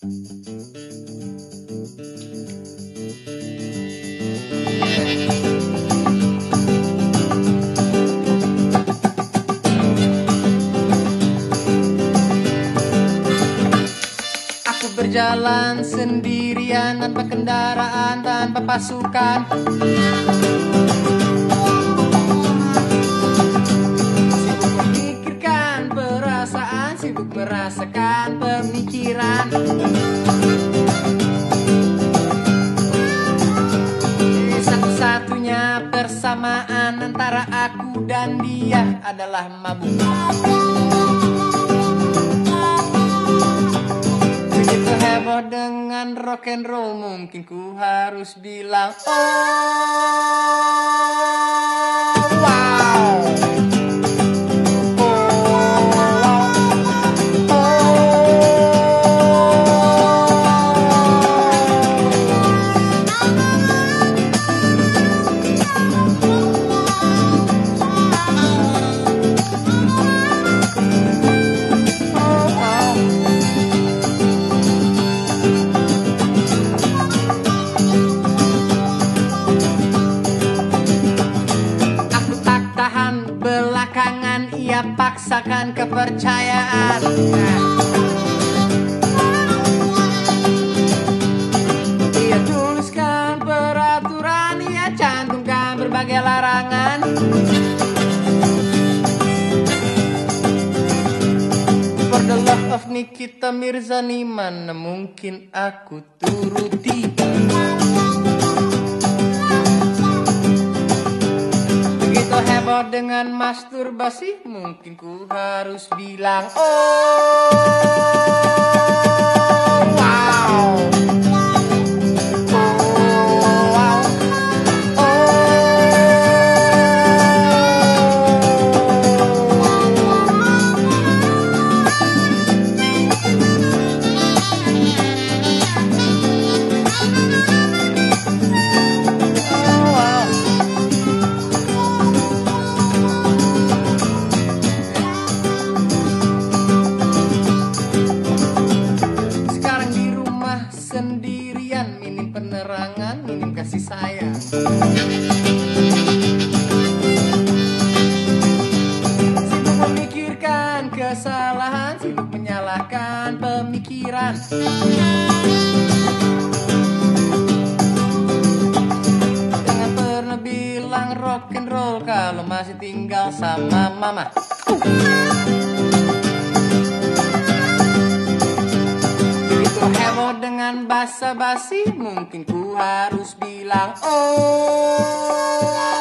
Aku berjalan sendirian tanpa kendaraan, tanpa pasukan. Pemikiran. Satu-satunya persamaan antara aku dan dia adalah mabuk. Begitu heboh dengan rock and roll mungkin ku harus bilang oh paksakan kepercayaan. Ia tuliskan peraturan Ia cantumkan berbagai larangan. For the love of Nikita Mirzani Mana mungkin aku turuti Heboh dengan masturbasi Mungkin ku harus bilang Oh sayang Sibuk memikirkan kesalahan Sibuk menyalahkan pemikiran. Jangan pernah bilang rock and roll Kalau masih tinggal sama mama dengan basa-basi Mungkin ku harus bilang Oh